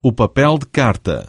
o papel de carta.